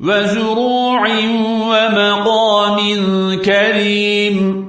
وزروع ومقام كريم.